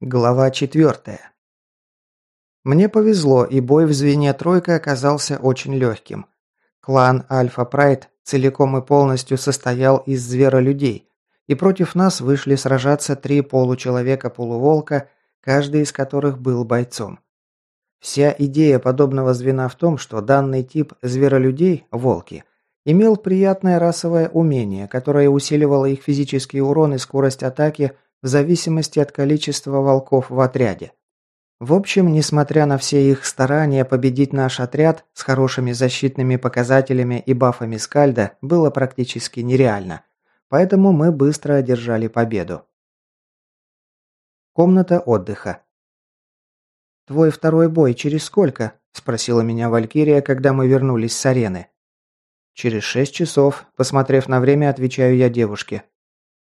Глава четвертая. Мне повезло, и бой в звене тройка оказался очень легким. Клан Альфа Прайд целиком и полностью состоял из зверолюдей, и против нас вышли сражаться три получеловека-полуволка, каждый из которых был бойцом. Вся идея подобного звена в том, что данный тип зверолюдей, волки, имел приятное расовое умение, которое усиливало их физический урон и скорость атаки – в зависимости от количества волков в отряде. В общем, несмотря на все их старания победить наш отряд с хорошими защитными показателями и бафами Скальда было практически нереально. Поэтому мы быстро одержали победу. Комната отдыха. «Твой второй бой через сколько?» – спросила меня Валькирия, когда мы вернулись с арены. «Через шесть часов», – посмотрев на время, отвечаю я девушке.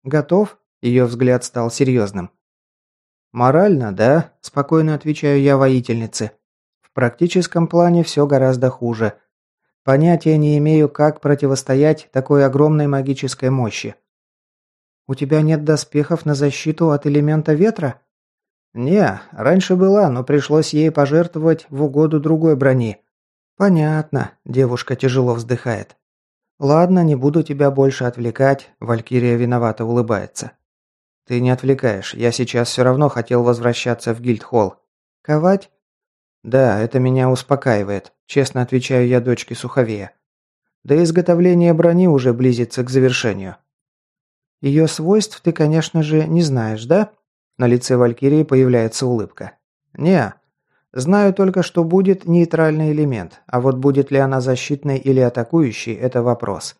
«Готов?» Ее взгляд стал серьезным. «Морально, да?» – спокойно отвечаю я воительнице. «В практическом плане все гораздо хуже. Понятия не имею, как противостоять такой огромной магической мощи». «У тебя нет доспехов на защиту от элемента ветра?» «Не, раньше была, но пришлось ей пожертвовать в угоду другой брони». «Понятно», – девушка тяжело вздыхает. «Ладно, не буду тебя больше отвлекать», – Валькирия виновато улыбается. «Ты не отвлекаешь. Я сейчас все равно хотел возвращаться в гильдхолл. Ковать?» «Да, это меня успокаивает», – честно отвечаю я дочке Суховея. «Да изготовление брони уже близится к завершению». «Ее свойств ты, конечно же, не знаешь, да?» На лице Валькирии появляется улыбка. «Не. Знаю только, что будет нейтральный элемент, а вот будет ли она защитной или атакующей – это вопрос.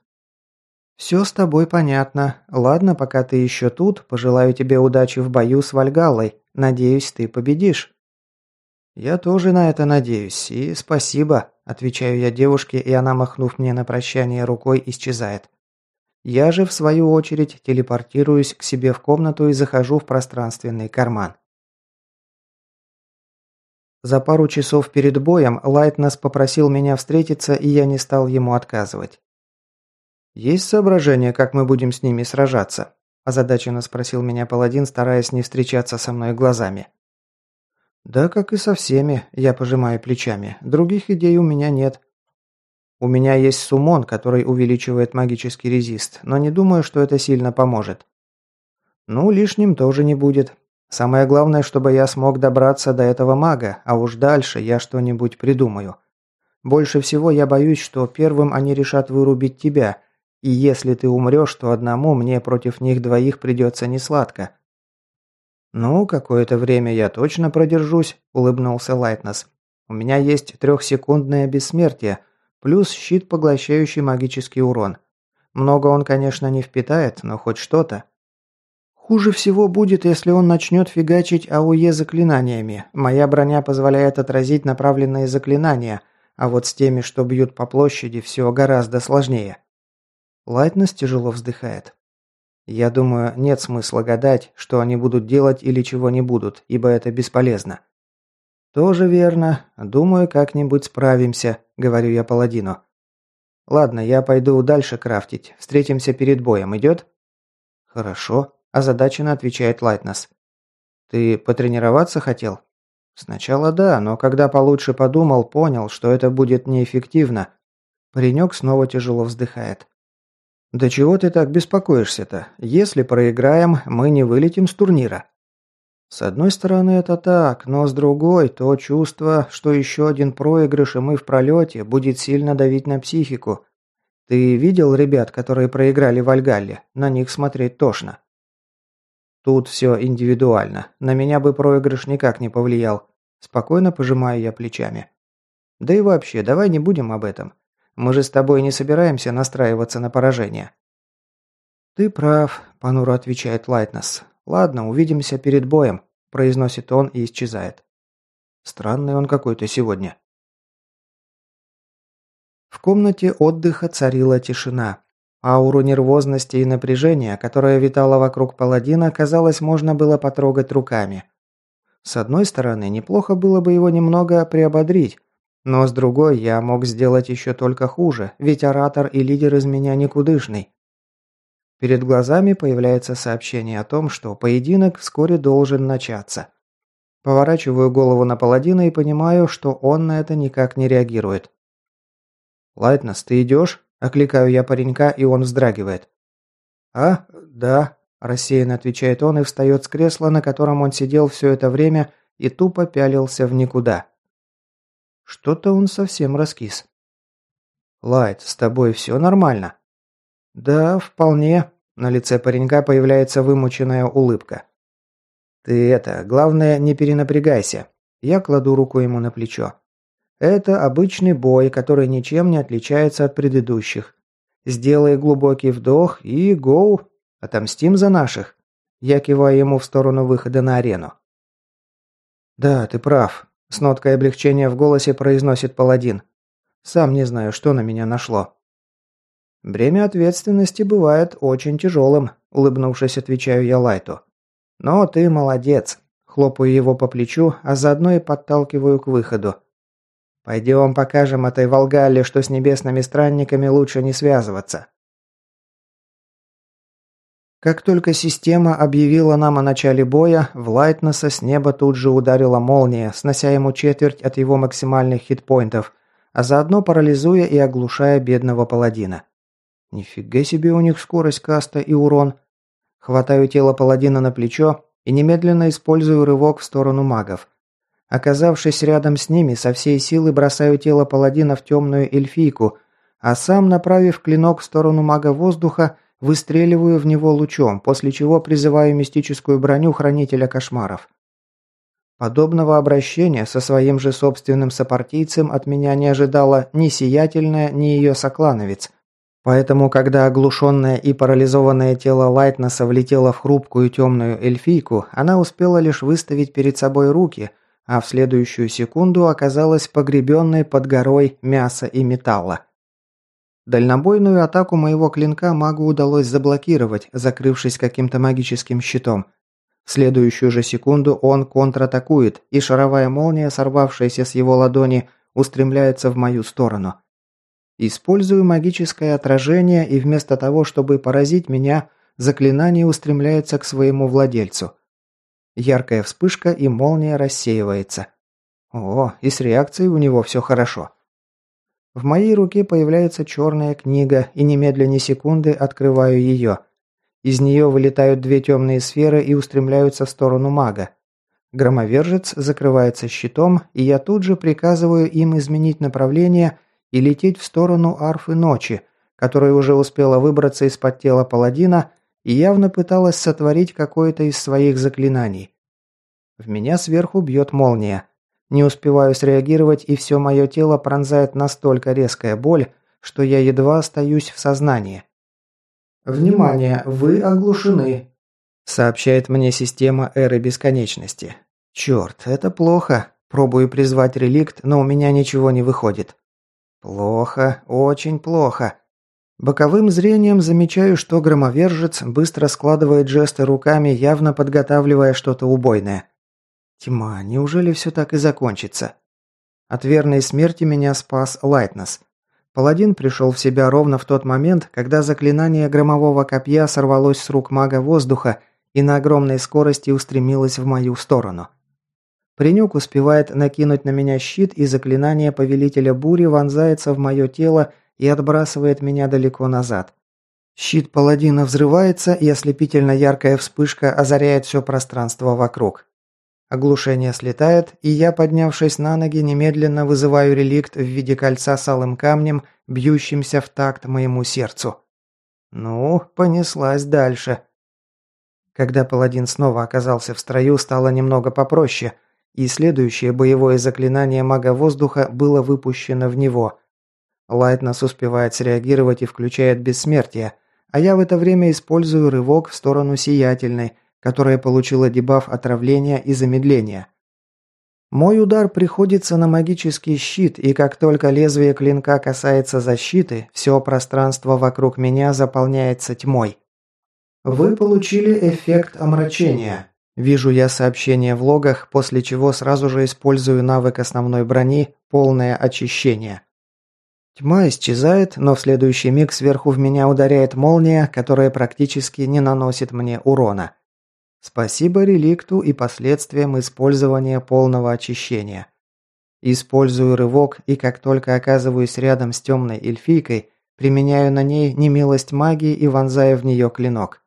«Все с тобой понятно. Ладно, пока ты еще тут, пожелаю тебе удачи в бою с Вальгаллой. Надеюсь, ты победишь». «Я тоже на это надеюсь, и спасибо», – отвечаю я девушке, и она, махнув мне на прощание рукой, исчезает. Я же, в свою очередь, телепортируюсь к себе в комнату и захожу в пространственный карман. За пару часов перед боем Лайтнес попросил меня встретиться, и я не стал ему отказывать. «Есть соображение, как мы будем с ними сражаться?» – озадаченно спросил меня паладин, стараясь не встречаться со мной глазами. «Да, как и со всеми», – я пожимаю плечами. «Других идей у меня нет». «У меня есть сумон, который увеличивает магический резист, но не думаю, что это сильно поможет». «Ну, лишним тоже не будет. Самое главное, чтобы я смог добраться до этого мага, а уж дальше я что-нибудь придумаю. Больше всего я боюсь, что первым они решат вырубить тебя – и если ты умрешь, то одному мне против них двоих придется несладко». «Ну, какое-то время я точно продержусь», – улыбнулся Лайтнес. «У меня есть трехсекундное бессмертие, плюс щит, поглощающий магический урон. Много он, конечно, не впитает, но хоть что-то». «Хуже всего будет, если он начнет фигачить АОЕ заклинаниями. Моя броня позволяет отразить направленные заклинания, а вот с теми, что бьют по площади, все гораздо сложнее». Лайтнес тяжело вздыхает. Я думаю, нет смысла гадать, что они будут делать или чего не будут, ибо это бесполезно. Тоже верно. Думаю, как-нибудь справимся, говорю я паладину. Ладно, я пойду дальше крафтить. Встретимся перед боем, идет? Хорошо, озадаченно отвечает Лайтнес. Ты потренироваться хотел? Сначала да, но когда получше подумал, понял, что это будет неэффективно. Паренек снова тяжело вздыхает. «Да чего ты так беспокоишься-то? Если проиграем, мы не вылетим с турнира». С одной стороны это так, но с другой, то чувство, что еще один проигрыш и мы в пролете, будет сильно давить на психику. Ты видел ребят, которые проиграли в Альгалле? На них смотреть тошно. Тут все индивидуально. На меня бы проигрыш никак не повлиял. Спокойно пожимаю я плечами. Да и вообще, давай не будем об этом. Мы же с тобой не собираемся настраиваться на поражение». «Ты прав», – понуро отвечает Лайтнес. «Ладно, увидимся перед боем», – произносит он и исчезает. Странный он какой-то сегодня. В комнате отдыха царила тишина. Ауру нервозности и напряжения, которая витала вокруг паладина, казалось, можно было потрогать руками. С одной стороны, неплохо было бы его немного приободрить, но с другой, я мог сделать еще только хуже, ведь оратор и лидер из меня никудышный. Перед глазами появляется сообщение о том, что поединок вскоре должен начаться. Поворачиваю голову на паладина и понимаю, что он на это никак не реагирует. «Лайтнес, ты идешь?» – окликаю я паренька, и он вздрагивает. «А, да», – рассеянно отвечает он и встает с кресла, на котором он сидел все это время и тупо пялился в никуда. Что-то он совсем раскис. «Лайт, с тобой все нормально?» «Да, вполне», – на лице паренька появляется вымученная улыбка. «Ты это, главное, не перенапрягайся». Я кладу руку ему на плечо. «Это обычный бой, который ничем не отличается от предыдущих. Сделай глубокий вдох и гоу. Отомстим за наших». Я киваю ему в сторону выхода на арену. «Да, ты прав», – с ноткой облегчения в голосе произносит паладин. «Сам не знаю, что на меня нашло». «Бремя ответственности бывает очень тяжелым», – улыбнувшись, отвечаю я Лайту. «Но ты молодец!» Хлопаю его по плечу, а заодно и подталкиваю к выходу. «Пойдем покажем этой Волгале, что с небесными странниками лучше не связываться». Как только система объявила нам о начале боя, в Лайтнесса с неба тут же ударила молния, снося ему четверть от его максимальных хитпоинтов, а заодно парализуя и оглушая бедного паладина. Нифига себе у них скорость каста и урон. Хватаю тело паладина на плечо и немедленно использую рывок в сторону магов. Оказавшись рядом с ними, со всей силы бросаю тело паладина в темную эльфийку, а сам, направив клинок в сторону мага воздуха, выстреливаю в него лучом, после чего призываю мистическую броню хранителя кошмаров. Подобного обращения со своим же собственным сопартийцем от меня не ожидала ни сиятельная, ни ее соклановец – Поэтому, когда оглушенное и парализованное тело Лайтнеса влетело в хрупкую темную эльфийку, она успела лишь выставить перед собой руки, а в следующую секунду оказалась погребенной под горой мяса и металла. Дальнобойную атаку моего клинка магу удалось заблокировать, закрывшись каким-то магическим щитом. В следующую же секунду он контратакует, и шаровая молния, сорвавшаяся с его ладони, устремляется в мою сторону. Использую магическое отражение, и вместо того, чтобы поразить меня, заклинание устремляется к своему владельцу. Яркая вспышка, и молния рассеивается. О, и с реакцией у него все хорошо. В моей руке появляется черная книга, и немедленно секунды открываю ее. Из нее вылетают две темные сферы и устремляются в сторону мага. Громовержец закрывается щитом, и я тут же приказываю им изменить направление – и лететь в сторону арфы ночи, которая уже успела выбраться из-под тела паладина и явно пыталась сотворить какое-то из своих заклинаний. В меня сверху бьет молния. Не успеваю среагировать, и все мое тело пронзает настолько резкая боль, что я едва остаюсь в сознании. «Внимание, вы оглушены», – сообщает мне система эры бесконечности. «Черт, это плохо. Пробую призвать реликт, но у меня ничего не выходит. Плохо, очень плохо. Боковым зрением замечаю, что громовержец быстро складывает жесты руками, явно подготавливая что-то убойное. Тьма, неужели все так и закончится? От верной смерти меня спас Лайтнес. Паладин пришел в себя ровно в тот момент, когда заклинание громового копья сорвалось с рук мага воздуха и на огромной скорости устремилось в мою сторону. Паренек успевает накинуть на меня щит, и заклинание повелителя бури вонзается в мое тело и отбрасывает меня далеко назад. Щит паладина взрывается, и ослепительно яркая вспышка озаряет все пространство вокруг. Оглушение слетает, и я, поднявшись на ноги, немедленно вызываю реликт в виде кольца с алым камнем, бьющимся в такт моему сердцу. Ну, понеслась дальше. Когда паладин снова оказался в строю, стало немного попроще – и следующее боевое заклинание мага воздуха было выпущено в него. Лайтнес успевает среагировать и включает бессмертие, а я в это время использую рывок в сторону сиятельной, которая получила дебаф отравления и замедления. Мой удар приходится на магический щит, и как только лезвие клинка касается защиты, все пространство вокруг меня заполняется тьмой. Вы получили эффект омрачения. Вижу я сообщение в логах, после чего сразу же использую навык основной брони «Полное очищение». Тьма исчезает, но в следующий миг сверху в меня ударяет молния, которая практически не наносит мне урона. Спасибо реликту и последствиям использования полного очищения. Использую рывок и как только оказываюсь рядом с темной эльфийкой, применяю на ней немилость магии и вонзаю в нее клинок.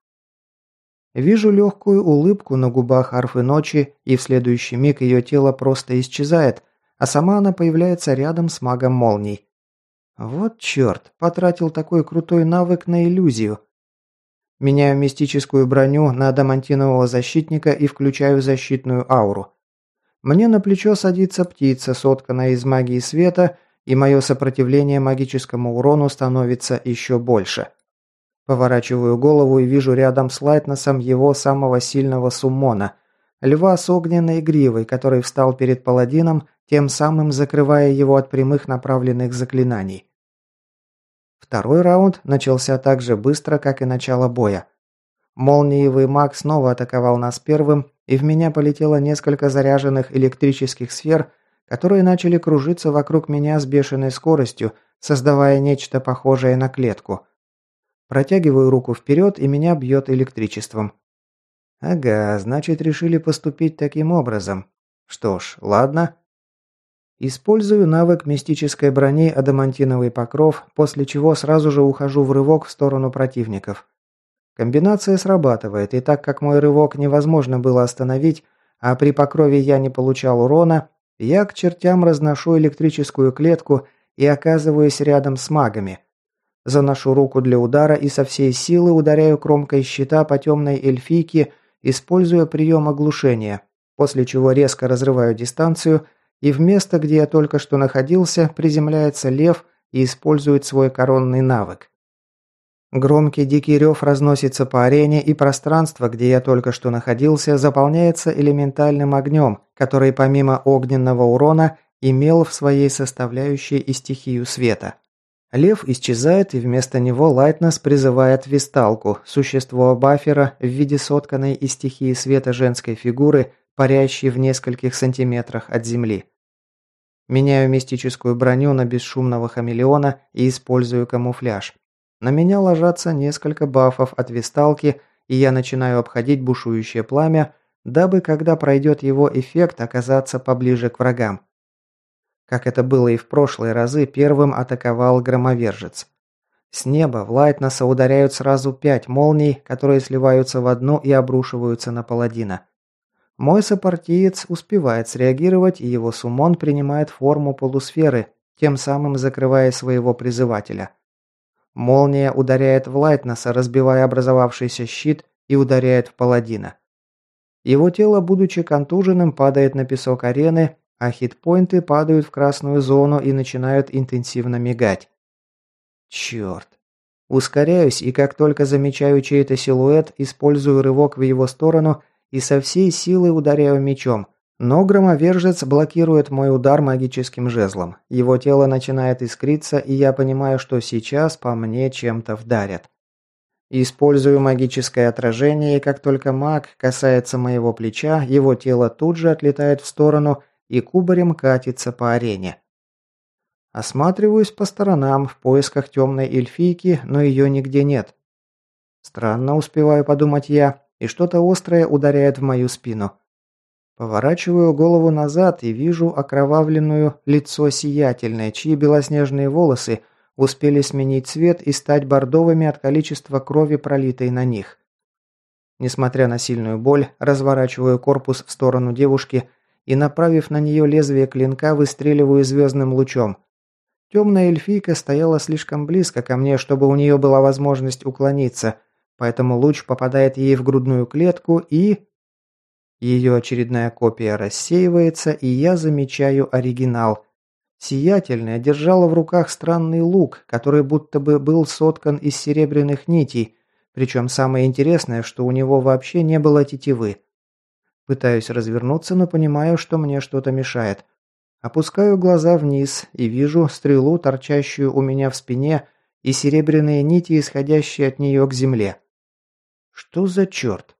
Вижу легкую улыбку на губах арфы ночи, и в следующий миг ее тело просто исчезает, а сама она появляется рядом с магом молний. Вот черт, потратил такой крутой навык на иллюзию. Меняю мистическую броню на адамантинового защитника и включаю защитную ауру. Мне на плечо садится птица, сотканная из магии света, и мое сопротивление магическому урону становится еще больше. Поворачиваю голову и вижу рядом с Лайтнесом его самого сильного суммона – льва с огненной гривой, который встал перед паладином, тем самым закрывая его от прямых направленных заклинаний. Второй раунд начался так же быстро, как и начало боя. Молниевый маг снова атаковал нас первым, и в меня полетело несколько заряженных электрических сфер, которые начали кружиться вокруг меня с бешеной скоростью, создавая нечто похожее на клетку – Протягиваю руку вперед, и меня бьет электричеством. Ага, значит, решили поступить таким образом. Что ж, ладно. Использую навык мистической брони «Адамантиновый покров», после чего сразу же ухожу в рывок в сторону противников. Комбинация срабатывает, и так как мой рывок невозможно было остановить, а при покрове я не получал урона, я к чертям разношу электрическую клетку и оказываюсь рядом с магами. Заношу руку для удара и со всей силы ударяю кромкой щита по темной эльфийке, используя прием оглушения, после чего резко разрываю дистанцию, и в место, где я только что находился, приземляется лев и использует свой коронный навык. Громкий дикий рев разносится по арене, и пространство, где я только что находился, заполняется элементальным огнем, который помимо огненного урона имел в своей составляющей и стихию света. Лев исчезает, и вместо него Лайтнес призывает Висталку, существо Баффера в виде сотканной из стихии света женской фигуры, парящей в нескольких сантиметрах от земли. Меняю мистическую броню на бесшумного хамелеона и использую камуфляж. На меня ложатся несколько бафов от Висталки, и я начинаю обходить бушующее пламя, дабы, когда пройдет его эффект, оказаться поближе к врагам. Как это было и в прошлые разы, первым атаковал громовержец. С неба в Лайтнеса ударяют сразу пять молний, которые сливаются в одну и обрушиваются на паладина. Мой сопартиец успевает среагировать, и его суммон принимает форму полусферы, тем самым закрывая своего призывателя. Молния ударяет в Лайтнеса, разбивая образовавшийся щит, и ударяет в паладина. Его тело, будучи контуженным, падает на песок арены, а хитпоинты падают в красную зону и начинают интенсивно мигать. Черт. Ускоряюсь, и как только замечаю чей-то силуэт, использую рывок в его сторону и со всей силы ударяю мечом. Но громовержец блокирует мой удар магическим жезлом. Его тело начинает искриться, и я понимаю, что сейчас по мне чем-то вдарят. Использую магическое отражение, и как только маг касается моего плеча, его тело тут же отлетает в сторону, и кубарем катится по арене. Осматриваюсь по сторонам в поисках темной эльфийки, но ее нигде нет. Странно успеваю подумать я, и что-то острое ударяет в мою спину. Поворачиваю голову назад и вижу окровавленную лицо сиятельное, чьи белоснежные волосы успели сменить цвет и стать бордовыми от количества крови, пролитой на них. Несмотря на сильную боль, разворачиваю корпус в сторону девушки и, направив на нее лезвие клинка, выстреливаю звездным лучом. Темная эльфийка стояла слишком близко ко мне, чтобы у нее была возможность уклониться, поэтому луч попадает ей в грудную клетку и... Ее очередная копия рассеивается, и я замечаю оригинал. Сиятельная держала в руках странный лук, который будто бы был соткан из серебряных нитей, причем самое интересное, что у него вообще не было тетивы. Пытаюсь развернуться, но понимаю, что мне что-то мешает. Опускаю глаза вниз и вижу стрелу, торчащую у меня в спине, и серебряные нити, исходящие от нее к земле. Что за черт?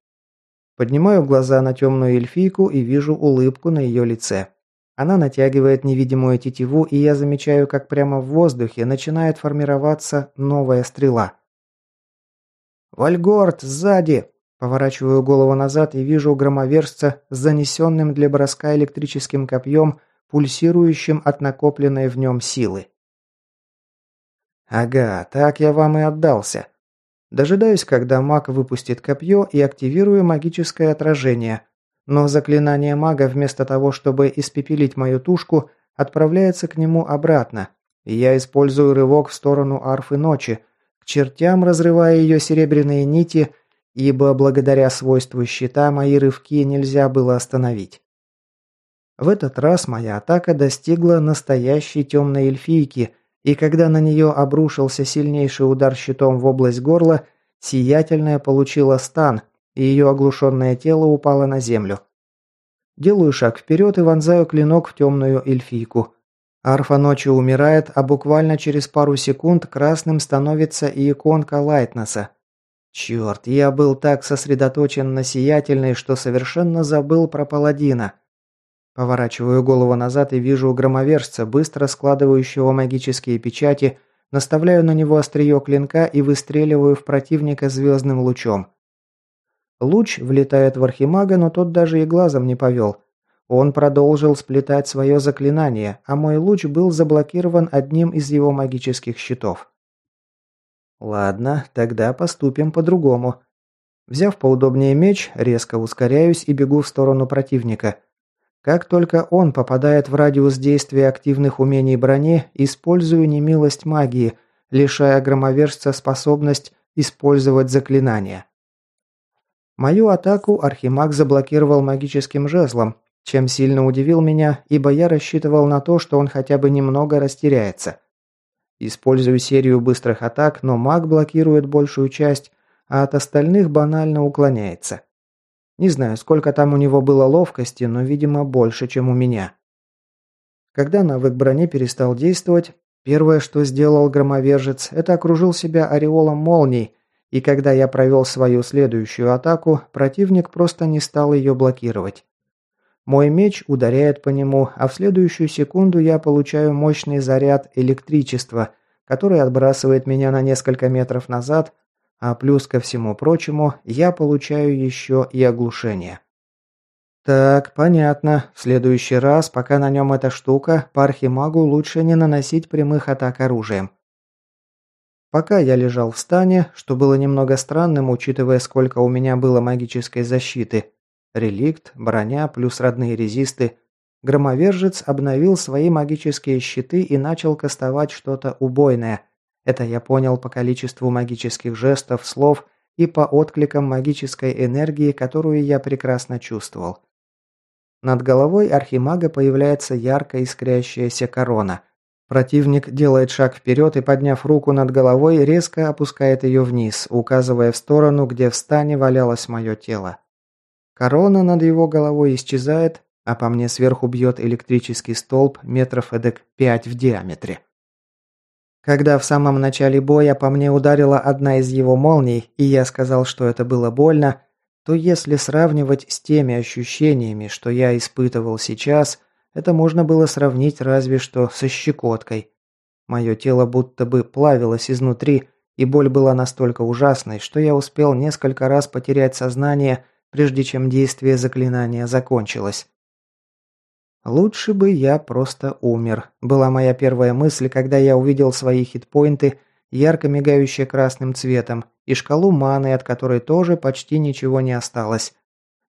Поднимаю глаза на темную эльфийку и вижу улыбку на ее лице. Она натягивает невидимую тетиву, и я замечаю, как прямо в воздухе начинает формироваться новая стрела. «Вальгорд, сзади!» Поворачиваю голову назад и вижу громовержца с занесенным для броска электрическим копьем, пульсирующим от накопленной в нем силы. Ага, так я вам и отдался. Дожидаюсь, когда маг выпустит копье и активирую магическое отражение. Но заклинание мага вместо того, чтобы испепелить мою тушку, отправляется к нему обратно. И я использую рывок в сторону арфы ночи, к чертям разрывая ее серебряные нити, ибо благодаря свойству щита мои рывки нельзя было остановить. В этот раз моя атака достигла настоящей темной эльфийки – и когда на нее обрушился сильнейший удар щитом в область горла, сиятельная получила стан, и ее оглушенное тело упало на землю. Делаю шаг вперед и вонзаю клинок в темную эльфийку. Арфа ночи умирает, а буквально через пару секунд красным становится и иконка Лайтнесса. Черт, я был так сосредоточен на сиятельной, что совершенно забыл про паладина. Поворачиваю голову назад и вижу громовержца, быстро складывающего магические печати, наставляю на него острие клинка и выстреливаю в противника звездным лучом. Луч влетает в архимага, но тот даже и глазом не повел. Он продолжил сплетать свое заклинание, а мой луч был заблокирован одним из его магических щитов. Ладно, тогда поступим по-другому. Взяв поудобнее меч, резко ускоряюсь и бегу в сторону противника – как только он попадает в радиус действия активных умений брони, использую немилость магии, лишая громовержца способность использовать заклинания. Мою атаку Архимаг заблокировал магическим жезлом, чем сильно удивил меня, ибо я рассчитывал на то, что он хотя бы немного растеряется. Использую серию быстрых атак, но маг блокирует большую часть, а от остальных банально уклоняется. Не знаю, сколько там у него было ловкости, но, видимо, больше, чем у меня. Когда навык брони перестал действовать, первое, что сделал громовержец, это окружил себя ореолом молний, и когда я провел свою следующую атаку, противник просто не стал ее блокировать. Мой меч ударяет по нему, а в следующую секунду я получаю мощный заряд электричества, который отбрасывает меня на несколько метров назад, а плюс ко всему прочему, я получаю еще и оглушение. Так, понятно. В следующий раз, пока на нем эта штука, по архимагу лучше не наносить прямых атак оружием. Пока я лежал в стане, что было немного странным, учитывая, сколько у меня было магической защиты, реликт, броня плюс родные резисты, громовержец обновил свои магические щиты и начал кастовать что-то убойное – это я понял по количеству магических жестов, слов и по откликам магической энергии, которую я прекрасно чувствовал. Над головой архимага появляется ярко искрящаяся корона. Противник делает шаг вперед и, подняв руку над головой, резко опускает ее вниз, указывая в сторону, где в стане валялось мое тело. Корона над его головой исчезает, а по мне сверху бьет электрический столб метров эдак пять в диаметре. Когда в самом начале боя по мне ударила одна из его молний, и я сказал, что это было больно, то если сравнивать с теми ощущениями, что я испытывал сейчас, это можно было сравнить разве что со щекоткой. Мое тело будто бы плавилось изнутри, и боль была настолько ужасной, что я успел несколько раз потерять сознание, прежде чем действие заклинания закончилось. «Лучше бы я просто умер», была моя первая мысль, когда я увидел свои хитпоинты, ярко мигающие красным цветом, и шкалу маны, от которой тоже почти ничего не осталось.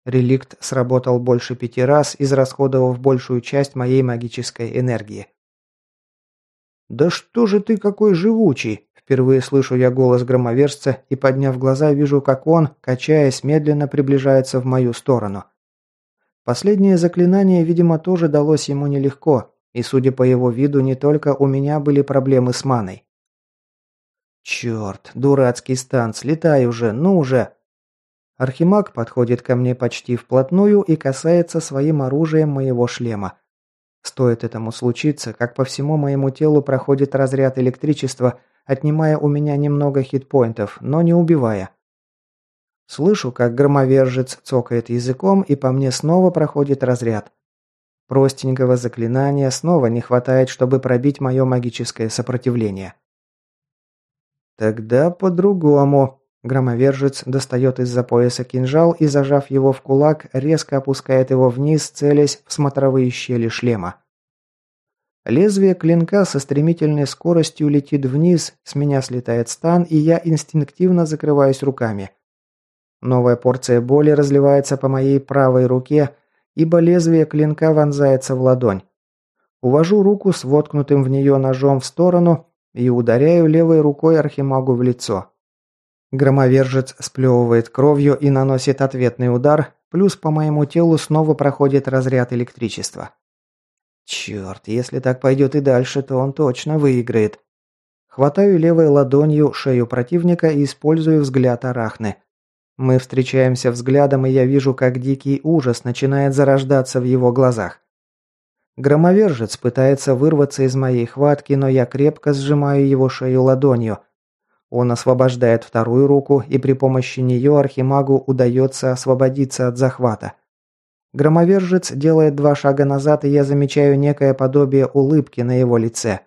Реликт сработал больше пяти раз, израсходовав большую часть моей магической энергии. «Да что же ты какой живучий!» Впервые слышу я голос громовержца и, подняв глаза, вижу, как он, качаясь, медленно приближается в мою сторону. Последнее заклинание, видимо, тоже далось ему нелегко, и, судя по его виду, не только у меня были проблемы с маной. «Черт, дурацкий стан, слетай уже, ну уже!» Архимаг подходит ко мне почти вплотную и касается своим оружием моего шлема. Стоит этому случиться, как по всему моему телу проходит разряд электричества, отнимая у меня немного хитпоинтов, но не убивая. Слышу, как громовержец цокает языком, и по мне снова проходит разряд. Простенького заклинания снова не хватает, чтобы пробить мое магическое сопротивление. Тогда по-другому. Громовержец достает из-за пояса кинжал и, зажав его в кулак, резко опускает его вниз, целясь в смотровые щели шлема. Лезвие клинка со стремительной скоростью летит вниз, с меня слетает стан, и я инстинктивно закрываюсь руками. Новая порция боли разливается по моей правой руке, ибо лезвие клинка вонзается в ладонь. Увожу руку с воткнутым в нее ножом в сторону и ударяю левой рукой архимагу в лицо. Громовержец сплевывает кровью и наносит ответный удар, плюс по моему телу снова проходит разряд электричества. Черт, если так пойдет и дальше, то он точно выиграет. Хватаю левой ладонью шею противника и использую взгляд Арахны. Мы встречаемся взглядом, и я вижу, как дикий ужас начинает зарождаться в его глазах. Громовержец пытается вырваться из моей хватки, но я крепко сжимаю его шею ладонью – он освобождает вторую руку, и при помощи нее Архимагу удается освободиться от захвата. Громовержец делает два шага назад, и я замечаю некое подобие улыбки на его лице.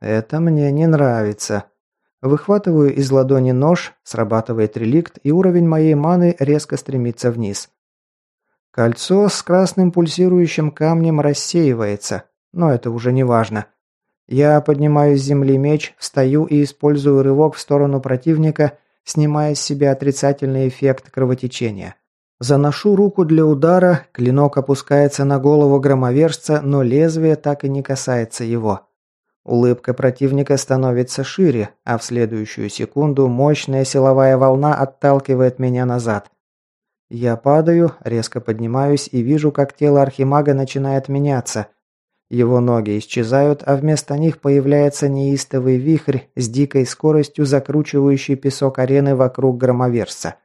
Это мне не нравится. Выхватываю из ладони нож, срабатывает реликт, и уровень моей маны резко стремится вниз. Кольцо с красным пульсирующим камнем рассеивается, но это уже не важно. Я поднимаю с земли меч, встаю и использую рывок в сторону противника, снимая с себя отрицательный эффект кровотечения. Заношу руку для удара, клинок опускается на голову громовержца, но лезвие так и не касается его. Улыбка противника становится шире, а в следующую секунду мощная силовая волна отталкивает меня назад. Я падаю, резко поднимаюсь и вижу, как тело архимага начинает меняться. Его ноги исчезают, а вместо них появляется неистовый вихрь с дикой скоростью закручивающий песок арены вокруг громовержца.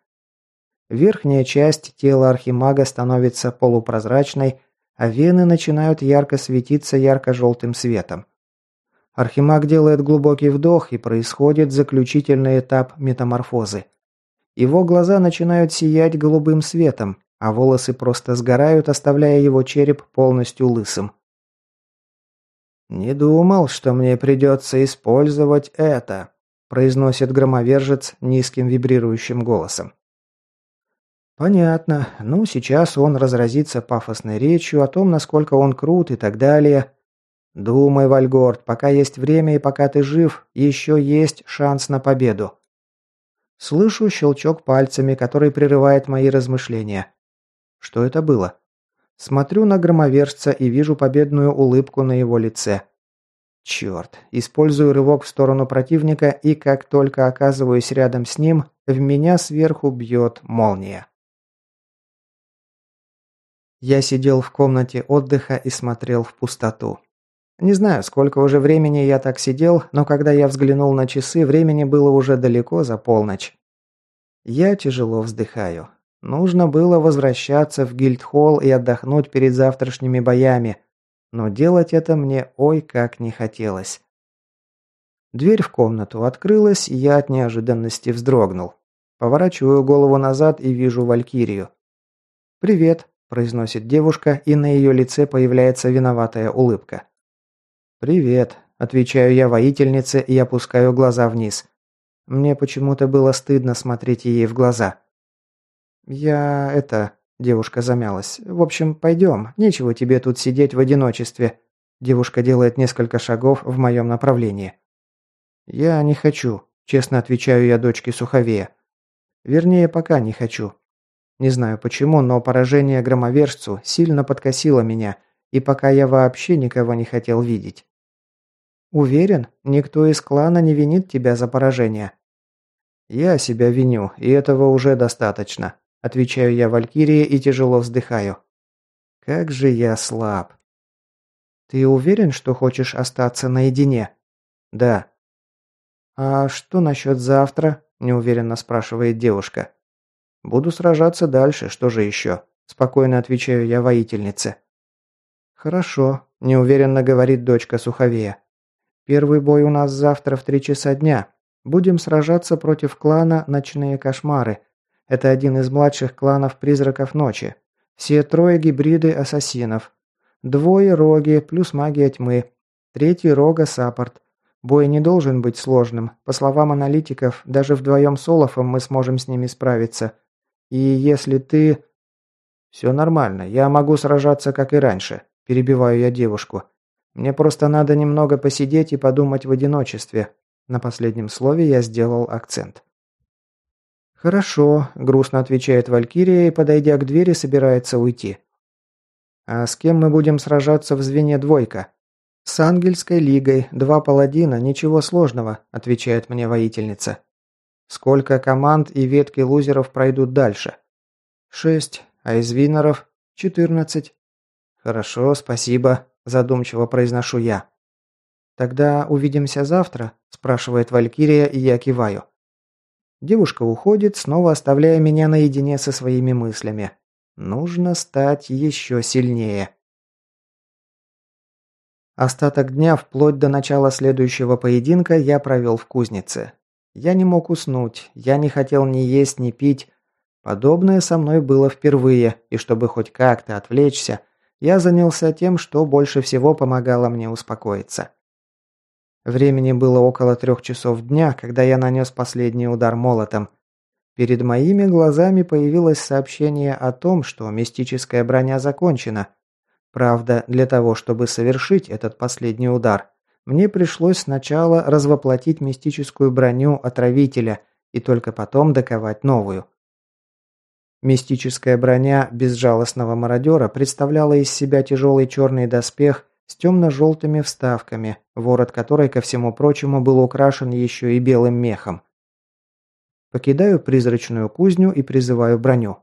Верхняя часть тела архимага становится полупрозрачной, а вены начинают ярко светиться ярко-желтым светом. Архимаг делает глубокий вдох, и происходит заключительный этап метаморфозы. Его глаза начинают сиять голубым светом, а волосы просто сгорают, оставляя его череп полностью лысым. «Не думал, что мне придется использовать это», – произносит громовержец низким вибрирующим голосом. «Понятно. Ну, сейчас он разразится пафосной речью о том, насколько он крут и так далее. Думай, Вальгорд, пока есть время и пока ты жив, еще есть шанс на победу». Слышу щелчок пальцами, который прерывает мои размышления. Что это было? Смотрю на громовержца и вижу победную улыбку на его лице. Черт, использую рывок в сторону противника, и как только оказываюсь рядом с ним, в меня сверху бьет молния. Я сидел в комнате отдыха и смотрел в пустоту. Не знаю, сколько уже времени я так сидел, но когда я взглянул на часы, времени было уже далеко за полночь. Я тяжело вздыхаю. Нужно было возвращаться в гильдхолл и отдохнуть перед завтрашними боями, но делать это мне ой как не хотелось. Дверь в комнату открылась, и я от неожиданности вздрогнул. Поворачиваю голову назад и вижу Валькирию. «Привет», – произносит девушка, и на ее лице появляется виноватая улыбка. «Привет», – отвечаю я воительнице и опускаю глаза вниз. Мне почему-то было стыдно смотреть ей в глаза. «Я... это...» – девушка замялась. «В общем, пойдем. Нечего тебе тут сидеть в одиночестве». Девушка делает несколько шагов в моем направлении. «Я не хочу», – честно отвечаю я дочке Суховея. «Вернее, пока не хочу. Не знаю почему, но поражение громовержцу сильно подкосило меня, и пока я вообще никого не хотел видеть». «Уверен, никто из клана не винит тебя за поражение?» «Я себя виню, и этого уже достаточно», Отвечаю я Валькирии и тяжело вздыхаю. Как же я слаб. Ты уверен, что хочешь остаться наедине? Да. А что насчет завтра? Неуверенно спрашивает девушка. Буду сражаться дальше, что же еще? Спокойно отвечаю я воительнице. Хорошо, неуверенно говорит дочка Суховея. Первый бой у нас завтра в три часа дня. Будем сражаться против клана «Ночные кошмары», это один из младших кланов призраков ночи. Все трое гибриды ассасинов. Двое роги плюс магия тьмы. Третий рога саппорт. Бой не должен быть сложным. По словам аналитиков, даже вдвоем с Олафом мы сможем с ними справиться. И если ты...» «Все нормально. Я могу сражаться, как и раньше», – перебиваю я девушку. «Мне просто надо немного посидеть и подумать в одиночестве». На последнем слове я сделал акцент. «Хорошо», – грустно отвечает Валькирия и, подойдя к двери, собирается уйти. «А с кем мы будем сражаться в звене двойка?» «С Ангельской лигой, два паладина, ничего сложного», – отвечает мне воительница. «Сколько команд и ветки лузеров пройдут дальше?» «Шесть, а из винеров – четырнадцать». «Хорошо, спасибо», – задумчиво произношу я. «Тогда увидимся завтра?» – спрашивает Валькирия, и я киваю. Девушка уходит, снова оставляя меня наедине со своими мыслями. Нужно стать еще сильнее. Остаток дня, вплоть до начала следующего поединка, я провел в кузнице. Я не мог уснуть, я не хотел ни есть, ни пить. Подобное со мной было впервые, и чтобы хоть как-то отвлечься, я занялся тем, что больше всего помогало мне успокоиться. Времени было около трех часов дня, когда я нанес последний удар молотом, Перед моими глазами появилось сообщение о том, что мистическая броня закончена. Правда, для того, чтобы совершить этот последний удар, мне пришлось сначала развоплотить мистическую броню отравителя и только потом доковать новую. Мистическая броня безжалостного мародера представляла из себя тяжелый черный доспех с темно-желтыми вставками, ворот которой, ко всему прочему, был украшен еще и белым мехом. Покидаю призрачную кузню и призываю броню.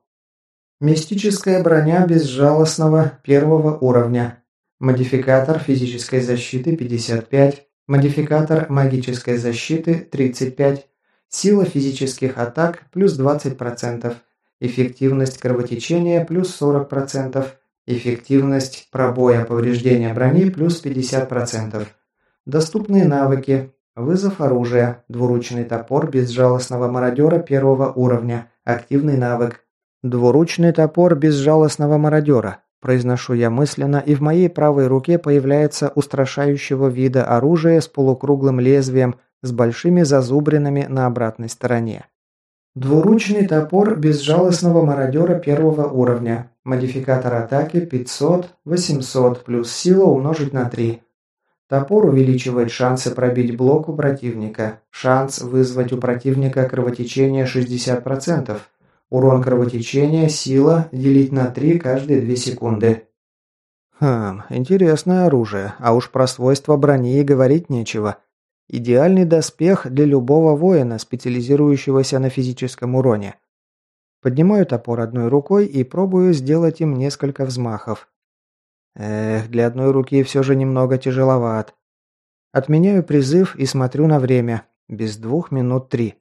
Мистическая броня безжалостного первого уровня. Модификатор физической защиты 55. Модификатор магической защиты 35. Сила физических атак плюс 20%. Эффективность кровотечения плюс 40%. Эффективность пробоя повреждения брони плюс 50%. Доступные навыки. Вызов оружия. Двуручный топор безжалостного мародера первого уровня. Активный навык. Двуручный топор безжалостного мародера. Произношу я мысленно, и в моей правой руке появляется устрашающего вида оружие с полукруглым лезвием с большими зазубринами на обратной стороне. Двуручный топор безжалостного мародера первого уровня. Модификатор атаки 500, 800 плюс сила умножить на 3. Топор увеличивает шансы пробить блок у противника. Шанс вызвать у противника кровотечение 60%. Урон кровотечения, сила, делить на 3 каждые 2 секунды. Хм, интересное оружие, а уж про свойства брони и говорить нечего. Идеальный доспех для любого воина, специализирующегося на физическом уроне. Поднимаю топор одной рукой и пробую сделать им несколько взмахов. Эх, для одной руки все же немного тяжеловат. Отменяю призыв и смотрю на время. Без двух минут три.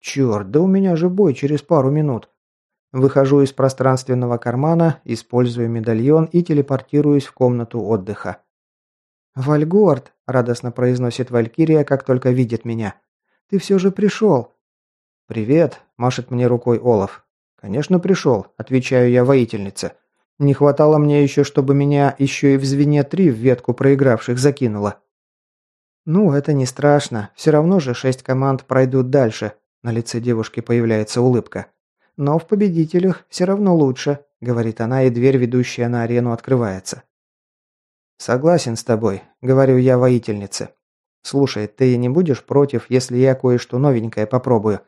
Черт, да у меня же бой через пару минут. Выхожу из пространственного кармана, использую медальон и телепортируюсь в комнату отдыха. «Вальгорд», – радостно произносит Валькирия, как только видит меня. «Ты все же пришел». «Привет», – машет мне рукой Олаф. «Конечно пришел», – отвечаю я воительнице. Не хватало мне еще, чтобы меня еще и в звене три в ветку проигравших закинуло. Ну, это не страшно. Все равно же шесть команд пройдут дальше. На лице девушки появляется улыбка. Но в победителях все равно лучше, говорит она, и дверь, ведущая на арену, открывается. Согласен с тобой, говорю я воительнице. Слушай, ты не будешь против, если я кое-что новенькое попробую?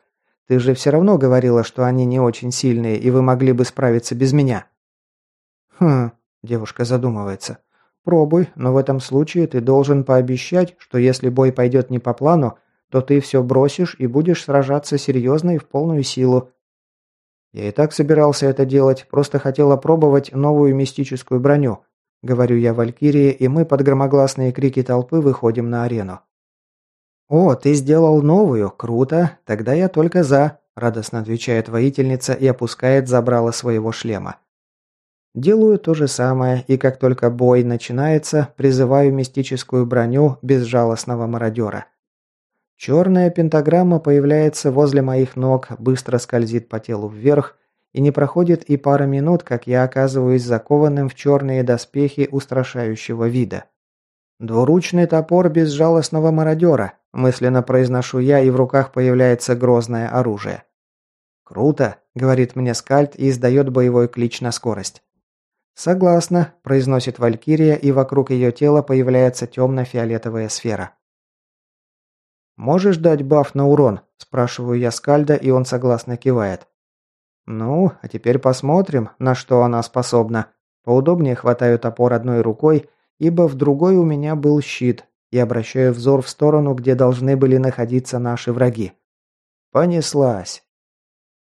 Ты же все равно говорила, что они не очень сильные, и вы могли бы справиться без меня. «Хм...» – девушка задумывается. «Пробуй, но в этом случае ты должен пообещать, что если бой пойдет не по плану, то ты все бросишь и будешь сражаться серьезно и в полную силу». «Я и так собирался это делать, просто хотел опробовать новую мистическую броню», – говорю я Валькирии, и мы под громогласные крики толпы выходим на арену. «О, ты сделал новую, круто, тогда я только за», – радостно отвечает воительница и опускает забрало своего шлема. Делаю то же самое, и как только бой начинается, призываю мистическую броню безжалостного мародера. Черная пентаграмма появляется возле моих ног, быстро скользит по телу вверх, и не проходит и пара минут, как я оказываюсь закованным в черные доспехи устрашающего вида. «Двуручный топор безжалостного мародера», мысленно произношу я, и в руках появляется грозное оружие. «Круто», — говорит мне скальд и издает боевой клич на скорость. «Согласна», – произносит Валькирия, и вокруг ее тела появляется темно-фиолетовая сфера. «Можешь дать баф на урон?» – спрашиваю я Скальда, и он согласно кивает. «Ну, а теперь посмотрим, на что она способна. Поудобнее хватаю топор одной рукой, ибо в другой у меня был щит, и обращаю взор в сторону, где должны были находиться наши враги. Понеслась.